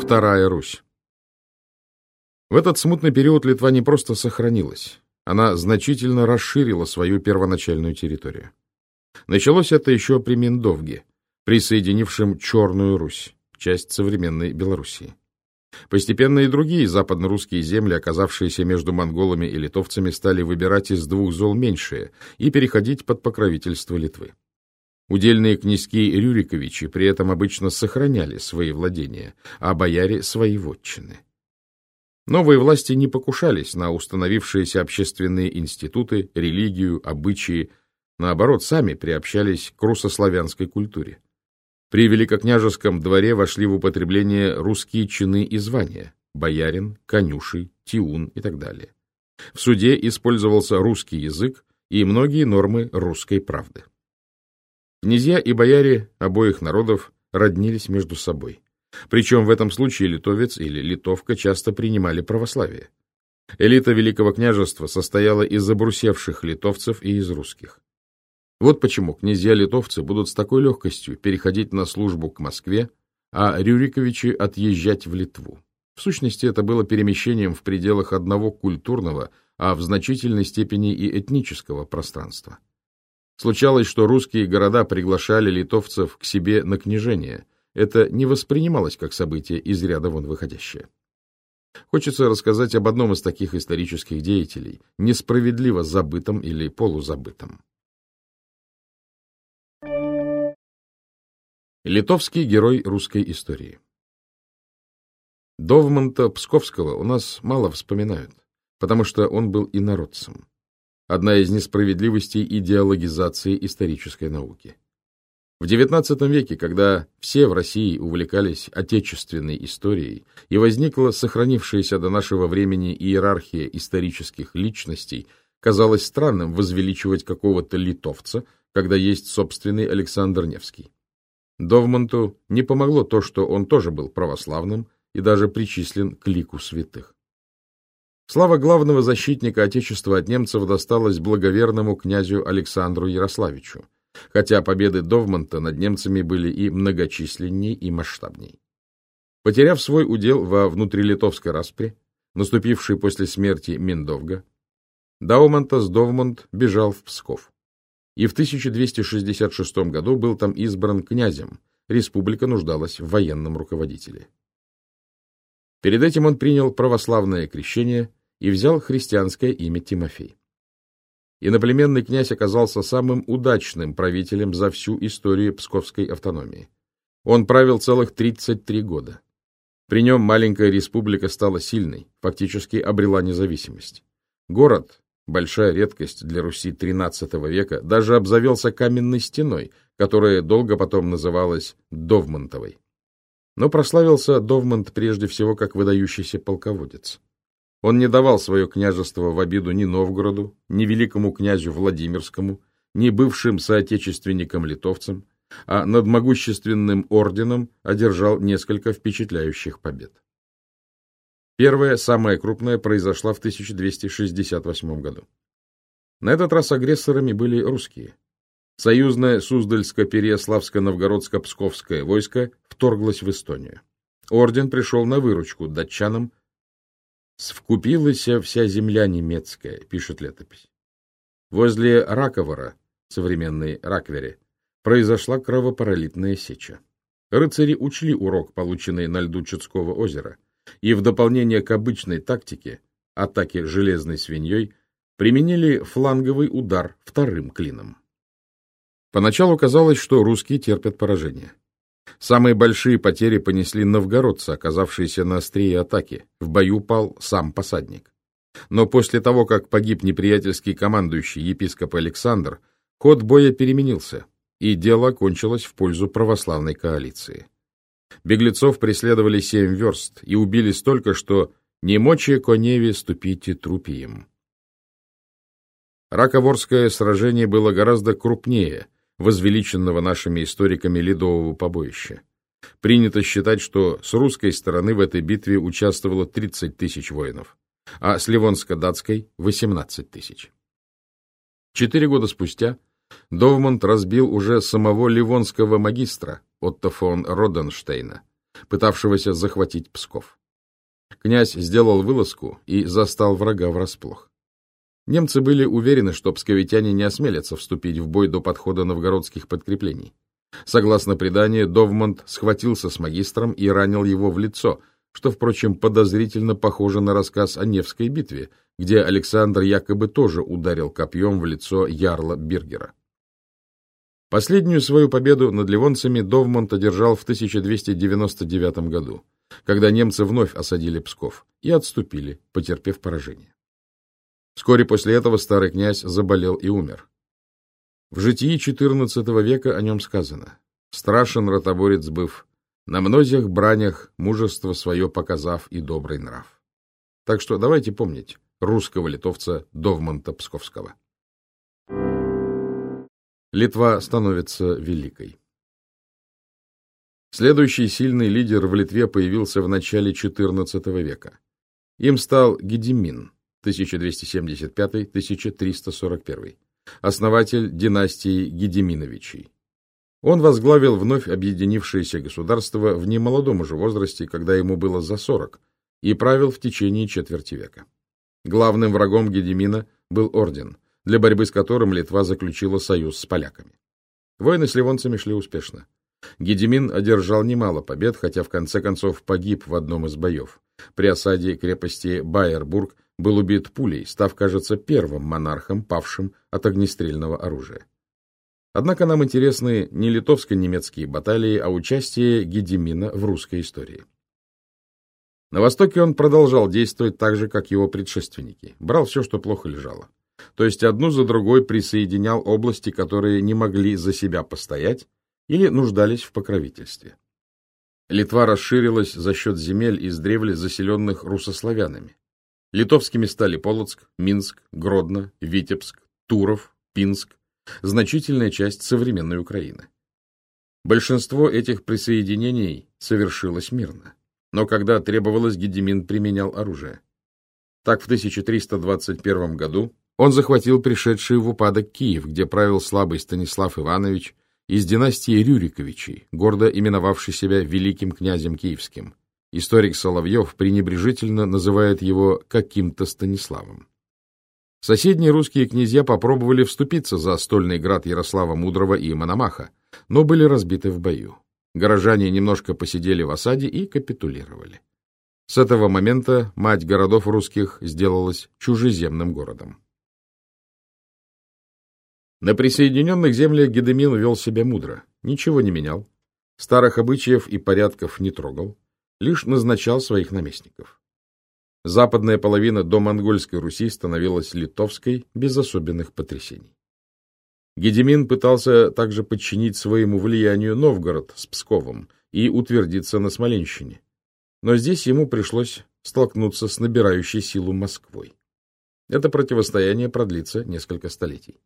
Вторая Русь. В этот смутный период Литва не просто сохранилась, она значительно расширила свою первоначальную территорию. Началось это еще при Миндовге, присоединившем Черную Русь, часть современной Белоруссии. Постепенно и другие западно-русские земли, оказавшиеся между монголами и литовцами, стали выбирать из двух зол меньшие и переходить под покровительство Литвы. Удельные князьки Рюриковичи при этом обычно сохраняли свои владения, а бояре — свои вотчины. Новые власти не покушались на установившиеся общественные институты, религию, обычаи, наоборот, сами приобщались к русославянской культуре. При великокняжеском дворе вошли в употребление русские чины и звания – боярин, конюший, тиун и так далее. В суде использовался русский язык и многие нормы русской правды. Князья и бояре обоих народов роднились между собой. Причем в этом случае литовец или литовка часто принимали православие. Элита Великого княжества состояла из забрусевших литовцев и из русских. Вот почему князья-литовцы будут с такой легкостью переходить на службу к Москве, а Рюриковичи отъезжать в Литву. В сущности, это было перемещением в пределах одного культурного, а в значительной степени и этнического пространства. Случалось, что русские города приглашали литовцев к себе на княжение. Это не воспринималось как событие из ряда вон выходящее. Хочется рассказать об одном из таких исторических деятелей, несправедливо забытом или полузабытом. Литовский герой русской истории Довмонта Псковского у нас мало вспоминают, потому что он был инородцем одна из несправедливостей идеологизации исторической науки. В XIX веке, когда все в России увлекались отечественной историей и возникла сохранившаяся до нашего времени иерархия исторических личностей, казалось странным возвеличивать какого-то литовца, когда есть собственный Александр Невский. Довмонту не помогло то, что он тоже был православным и даже причислен к лику святых. Слава главного защитника Отечества от немцев досталась благоверному князю Александру Ярославичу, хотя победы Довмонта над немцами были и многочисленней, и масштабней. Потеряв свой удел во внутрилитовской распре, наступившей после смерти Миндовга, Даумантас Довмонт бежал в Псков. И в 1266 году был там избран князем, республика нуждалась в военном руководителе. Перед этим он принял православное крещение и взял христианское имя Тимофей. Иноплеменный князь оказался самым удачным правителем за всю историю Псковской автономии. Он правил целых 33 года. При нем маленькая республика стала сильной, фактически обрела независимость. Город, большая редкость для Руси XIII века, даже обзавелся каменной стеной, которая долго потом называлась Довмонтовой. Но прославился Довмонт прежде всего как выдающийся полководец. Он не давал свое княжество в обиду ни Новгороду, ни великому князю Владимирскому, ни бывшим соотечественникам-литовцам, а над могущественным орденом одержал несколько впечатляющих побед. Первая, самая крупная, произошла в 1268 году. На этот раз агрессорами были русские. Союзное Суздальско-Переяславско-Новгородско-Псковское войско вторглось в Эстонию. Орден пришел на выручку датчанам «Свкупилася вся земля немецкая», — пишет летопись. Возле Раковора, современной Раквере, произошла кровопролитная сеча. Рыцари учли урок, полученный на льду Чудского озера, и в дополнение к обычной тактике, атаке железной свиньей, применили фланговый удар вторым клином. Поначалу казалось, что русские терпят поражение. Самые большие потери понесли новгородцы, оказавшиеся на острие атаки. В бою пал сам посадник. Но после того, как погиб неприятельский командующий епископ Александр, ход боя переменился, и дело кончилось в пользу православной коалиции. Беглецов преследовали семь верст и убили столько, что «не мочи коневи ступите трупием». Раковорское сражение было гораздо крупнее – возвеличенного нашими историками ледового побоища. Принято считать, что с русской стороны в этой битве участвовало 30 тысяч воинов, а с ливонско-датской — 18 тысяч. Четыре года спустя Довмонт разбил уже самого ливонского магистра Отто фон Роденштейна, пытавшегося захватить Псков. Князь сделал вылазку и застал врага врасплох. Немцы были уверены, что псковитяне не осмелятся вступить в бой до подхода новгородских подкреплений. Согласно преданию, Довмонт схватился с магистром и ранил его в лицо, что, впрочем, подозрительно похоже на рассказ о Невской битве, где Александр якобы тоже ударил копьем в лицо ярла Биргера. Последнюю свою победу над ливонцами Довмонт одержал в 1299 году, когда немцы вновь осадили Псков и отступили, потерпев поражение. Вскоре после этого старый князь заболел и умер. В житии XIV века о нем сказано «Страшен ротоборец быв, на многих бранях мужество свое показав и добрый нрав». Так что давайте помнить русского литовца Довмонта Псковского. Литва становится великой. Следующий сильный лидер в Литве появился в начале XIV века. Им стал Гедимин 1275-1341, основатель династии Гедиминовичей. Он возглавил вновь объединившееся государство в немолодом уже возрасте, когда ему было за 40, и правил в течение четверти века. Главным врагом Гедимина был орден – для борьбы с которым Литва заключила союз с поляками. Войны с ливонцами шли успешно. Гедемин одержал немало побед, хотя в конце концов погиб в одном из боев. При осаде крепости Байербург был убит пулей, став, кажется, первым монархом, павшим от огнестрельного оружия. Однако нам интересны не литовско-немецкие баталии, а участие Гедемина в русской истории. На Востоке он продолжал действовать так же, как его предшественники. Брал все, что плохо лежало то есть одну за другой присоединял области, которые не могли за себя постоять или нуждались в покровительстве. Литва расширилась за счет земель издревле заселенных русославянами. Литовскими стали Полоцк, Минск, Гродно, Витебск, Туров, Пинск, значительная часть современной Украины. Большинство этих присоединений совершилось мирно, но когда требовалось, Гедемин применял оружие. Так в 1321 году он захватил пришедший в упадок Киев, где правил слабый Станислав Иванович из династии Рюриковичей, гордо именовавший себя великим князем киевским. Историк Соловьев пренебрежительно называет его каким-то Станиславом. Соседние русские князья попробовали вступиться за стольный град Ярослава Мудрого и Мономаха, но были разбиты в бою. Горожане немножко посидели в осаде и капитулировали. С этого момента мать городов русских сделалась чужеземным городом. На присоединенных землях Гедемин вел себя мудро, ничего не менял, старых обычаев и порядков не трогал, лишь назначал своих наместников. Западная половина до монгольской Руси становилась литовской без особенных потрясений. Гедемин пытался также подчинить своему влиянию Новгород с Псковом и утвердиться на Смоленщине. Но здесь ему пришлось столкнуться с набирающей силу Москвой. Это противостояние продлится несколько столетий.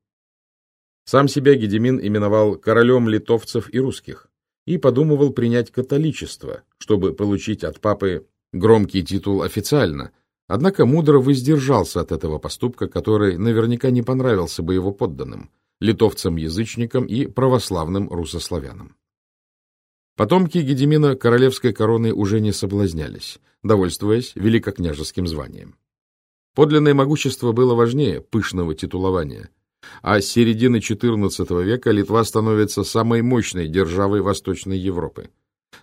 Сам себя Гедемин именовал королем литовцев и русских и подумывал принять католичество, чтобы получить от папы громкий титул официально, однако мудро воздержался от этого поступка, который наверняка не понравился бы его подданным, литовцам-язычникам и православным русославянам. Потомки Гедемина королевской короны уже не соблазнялись, довольствуясь великокняжеским званием. Подлинное могущество было важнее пышного титулования – а с середины XIV века Литва становится самой мощной державой Восточной Европы.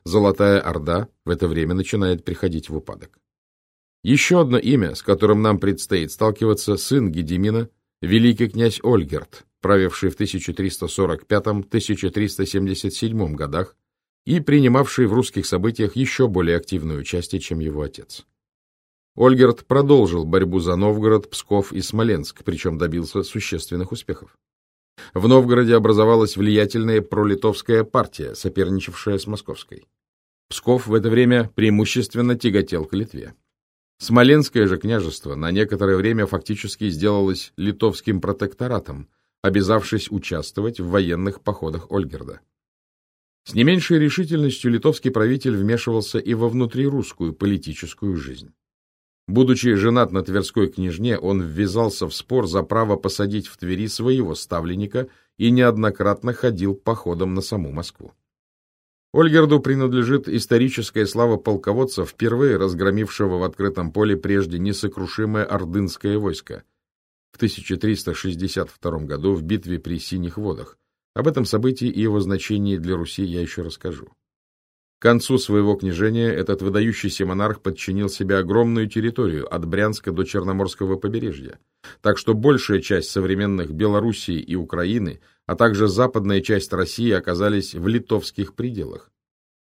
Золотая Орда в это время начинает приходить в упадок. Еще одно имя, с которым нам предстоит сталкиваться, сын Гедемина, великий князь Ольгерт, правивший в 1345-1377 годах и принимавший в русских событиях еще более активное участие, чем его отец. Ольгерт продолжил борьбу за Новгород, Псков и Смоленск, причем добился существенных успехов. В Новгороде образовалась влиятельная пролитовская партия, соперничавшая с московской. Псков в это время преимущественно тяготел к Литве. Смоленское же княжество на некоторое время фактически сделалось литовским протекторатом, обязавшись участвовать в военных походах Ольгерда. С не меньшей решительностью литовский правитель вмешивался и во внутрирусскую политическую жизнь. Будучи женат на Тверской княжне, он ввязался в спор за право посадить в Твери своего ставленника и неоднократно ходил походом на саму Москву. Ольгерду принадлежит историческая слава полководца, впервые разгромившего в открытом поле прежде несокрушимое ордынское войско в 1362 году в битве при Синих водах. Об этом событии и его значении для Руси я еще расскажу. К концу своего княжения этот выдающийся монарх подчинил себе огромную территорию от Брянска до Черноморского побережья, так что большая часть современных Белоруссии и Украины, а также западная часть России оказались в литовских пределах.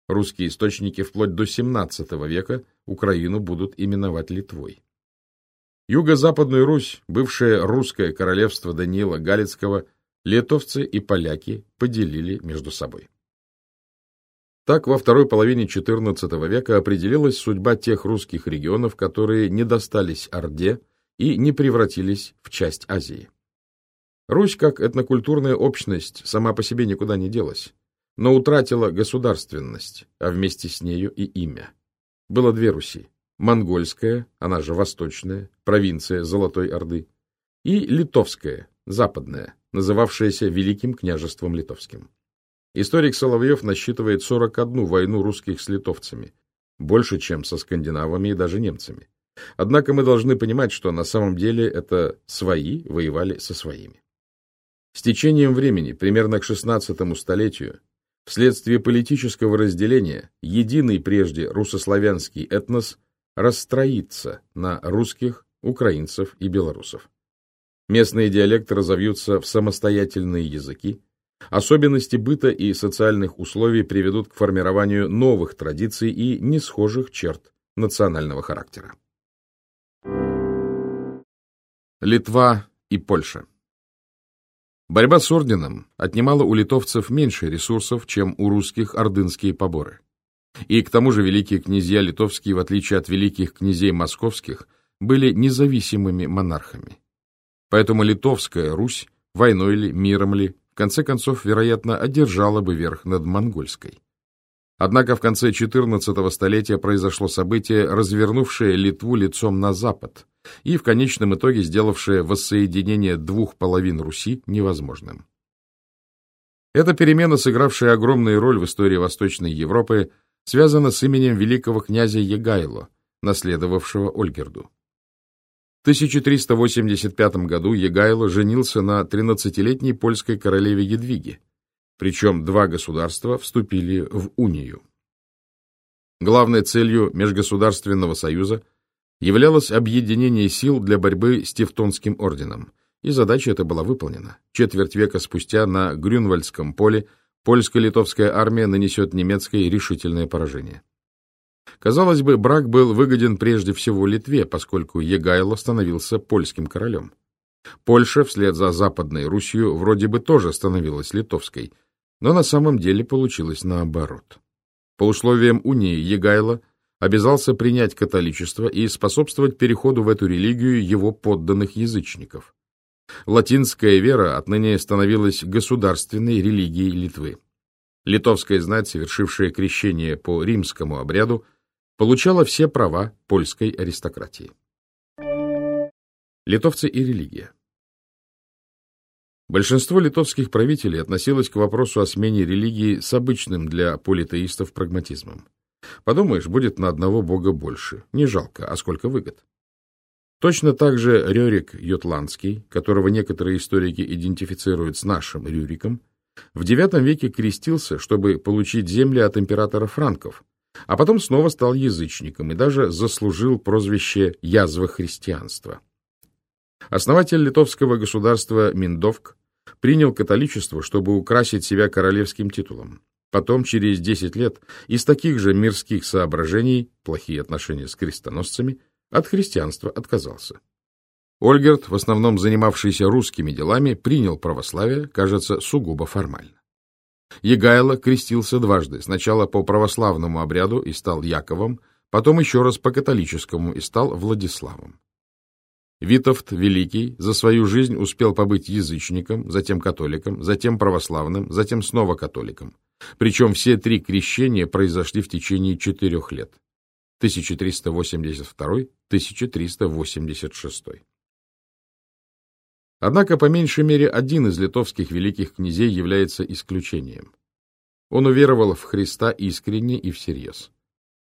Русские источники вплоть до XVII века Украину будут именовать Литвой. Юго-Западную Русь, бывшее русское королевство Даниила Галицкого, литовцы и поляки поделили между собой. Так, во второй половине XIV века определилась судьба тех русских регионов, которые не достались Орде и не превратились в часть Азии. Русь, как этнокультурная общность, сама по себе никуда не делась, но утратила государственность, а вместе с нею и имя. Было две Руси – монгольская, она же восточная, провинция Золотой Орды, и литовская, западная, называвшаяся Великим княжеством Литовским. Историк Соловьев насчитывает 41 войну русских с литовцами, больше, чем со скандинавами и даже немцами. Однако мы должны понимать, что на самом деле это свои воевали со своими. С течением времени, примерно к XVI столетию, вследствие политического разделения, единый прежде русославянский этнос расстроится на русских, украинцев и белорусов. Местные диалекты разовьются в самостоятельные языки, Особенности быта и социальных условий приведут к формированию новых традиций и несхожих черт национального характера. Литва и Польша Борьба с орденом отнимала у литовцев меньше ресурсов, чем у русских ордынские поборы. И к тому же великие князья литовские, в отличие от великих князей московских, были независимыми монархами. Поэтому литовская Русь, войной ли, миром ли, конце концов, вероятно, одержала бы верх над монгольской. Однако в конце XIV столетия произошло событие, развернувшее Литву лицом на запад и в конечном итоге сделавшее воссоединение двух половин Руси невозможным. Эта перемена, сыгравшая огромную роль в истории Восточной Европы, связана с именем великого князя Егайло, наследовавшего Ольгерду. 1385 году Егайло женился на 13-летней польской королеве Едвиге, причем два государства вступили в унию. Главной целью Межгосударственного союза являлось объединение сил для борьбы с Тевтонским орденом, и задача эта была выполнена. Четверть века спустя на Грюнвальдском поле польско-литовская армия нанесет немецкой решительное поражение. Казалось бы, брак был выгоден прежде всего Литве, поскольку Егайло становился польским королем. Польша, вслед за Западной Русью, вроде бы тоже становилась литовской, но на самом деле получилось наоборот. По условиям унии Егайло обязался принять католичество и способствовать переходу в эту религию его подданных язычников. Латинская вера отныне становилась государственной религией Литвы. Литовская знать, совершившая крещение по римскому обряду, получала все права польской аристократии. Литовцы и религия Большинство литовских правителей относилось к вопросу о смене религии с обычным для политеистов прагматизмом. Подумаешь, будет на одного бога больше. Не жалко, а сколько выгод. Точно так же Рерик Ютландский, которого некоторые историки идентифицируют с нашим Рюриком, в IX веке крестился, чтобы получить земли от императора франков, а потом снова стал язычником и даже заслужил прозвище «язва христианства». Основатель литовского государства Миндовк принял католичество, чтобы украсить себя королевским титулом. Потом, через 10 лет, из таких же мирских соображений, плохие отношения с крестоносцами, от христианства отказался. Ольгерт, в основном занимавшийся русскими делами, принял православие, кажется, сугубо формально. Егайло крестился дважды, сначала по православному обряду и стал Яковом, потом еще раз по католическому и стал Владиславом. Витовт Великий за свою жизнь успел побыть язычником, затем католиком, затем православным, затем снова католиком. Причем все три крещения произошли в течение четырех лет. 1382-1386. Однако, по меньшей мере, один из литовских великих князей является исключением. Он уверовал в Христа искренне и всерьез.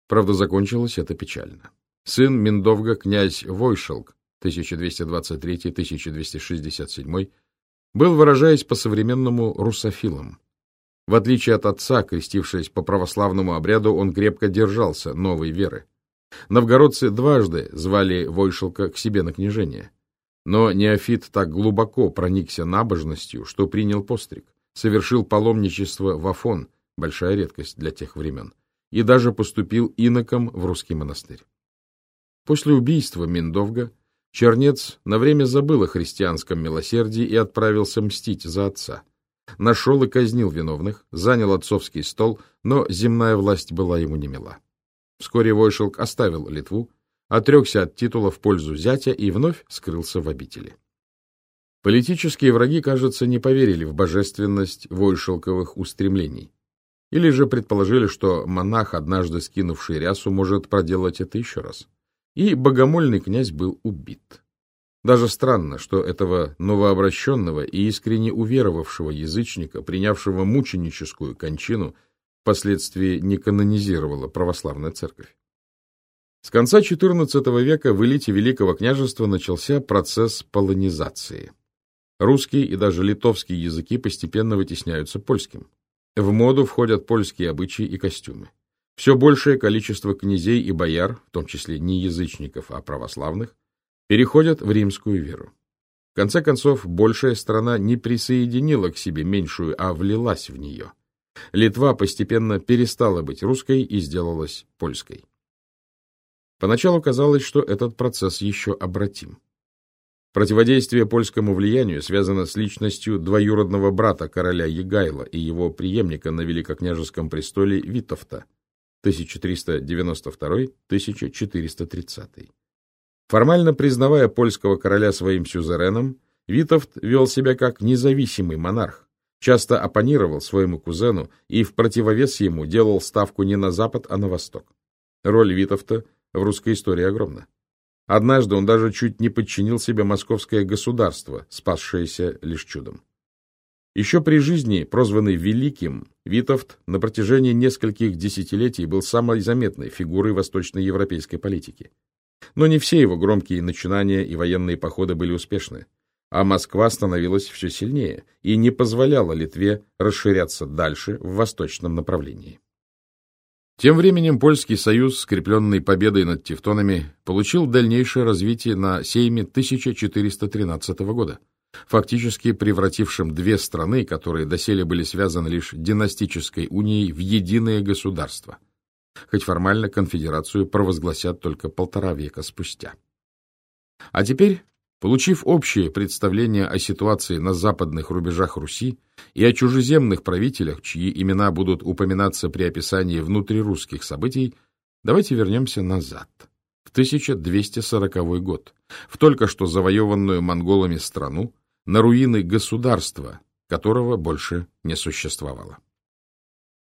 Правда, закончилось это печально. Сын Миндовга, князь Войшелк, 1223-1267, был, выражаясь по-современному, русофилом. В отличие от отца, крестившись по православному обряду, он крепко держался новой веры. Новгородцы дважды звали Войшелка к себе на княжение. Но неофит так глубоко проникся набожностью, что принял постриг, совершил паломничество в Афон, большая редкость для тех времен, и даже поступил иноком в русский монастырь. После убийства Миндовга Чернец на время забыл о христианском милосердии и отправился мстить за отца. Нашел и казнил виновных, занял отцовский стол, но земная власть была ему не мила. Вскоре Войшелк оставил Литву, отрекся от титула в пользу зятя и вновь скрылся в обители. Политические враги, кажется, не поверили в божественность Войшелковых устремлений. Или же предположили, что монах, однажды скинувший рясу, может проделать это еще раз и богомольный князь был убит. Даже странно, что этого новообращенного и искренне уверовавшего язычника, принявшего мученическую кончину, впоследствии не канонизировала православная церковь. С конца XIV века в элите Великого княжества начался процесс полонизации. Русский и даже литовский языки постепенно вытесняются польским. В моду входят польские обычаи и костюмы. Все большее количество князей и бояр, в том числе не язычников, а православных, переходят в римскую веру. В конце концов, большая страна не присоединила к себе меньшую, а влилась в нее. Литва постепенно перестала быть русской и сделалась польской. Поначалу казалось, что этот процесс еще обратим. Противодействие польскому влиянию связано с личностью двоюродного брата короля Егайла и его преемника на великокняжеском престоле Витовта – 1392-1430. Формально признавая польского короля своим сюзереном, Витовт вел себя как независимый монарх, часто оппонировал своему кузену и в противовес ему делал ставку не на запад, а на восток. Роль Витовта в русской истории огромна. Однажды он даже чуть не подчинил себе московское государство, спасшееся лишь чудом. Еще при жизни, прозванный Великим, Витовт на протяжении нескольких десятилетий был самой заметной фигурой восточноевропейской политики. Но не все его громкие начинания и военные походы были успешны, а Москва становилась все сильнее и не позволяла Литве расширяться дальше в восточном направлении. Тем временем Польский союз, скрепленный победой над тевтонами, получил дальнейшее развитие на сейме 1413 года фактически превратившим две страны, которые доселе были связаны лишь династической унией, в единое государство, хоть формально конфедерацию провозгласят только полтора века спустя. А теперь, получив общее представление о ситуации на западных рубежах Руси и о чужеземных правителях, чьи имена будут упоминаться при описании внутрирусских событий, давайте вернемся назад, в 1240 год, в только что завоеванную монголами страну, на руины государства, которого больше не существовало.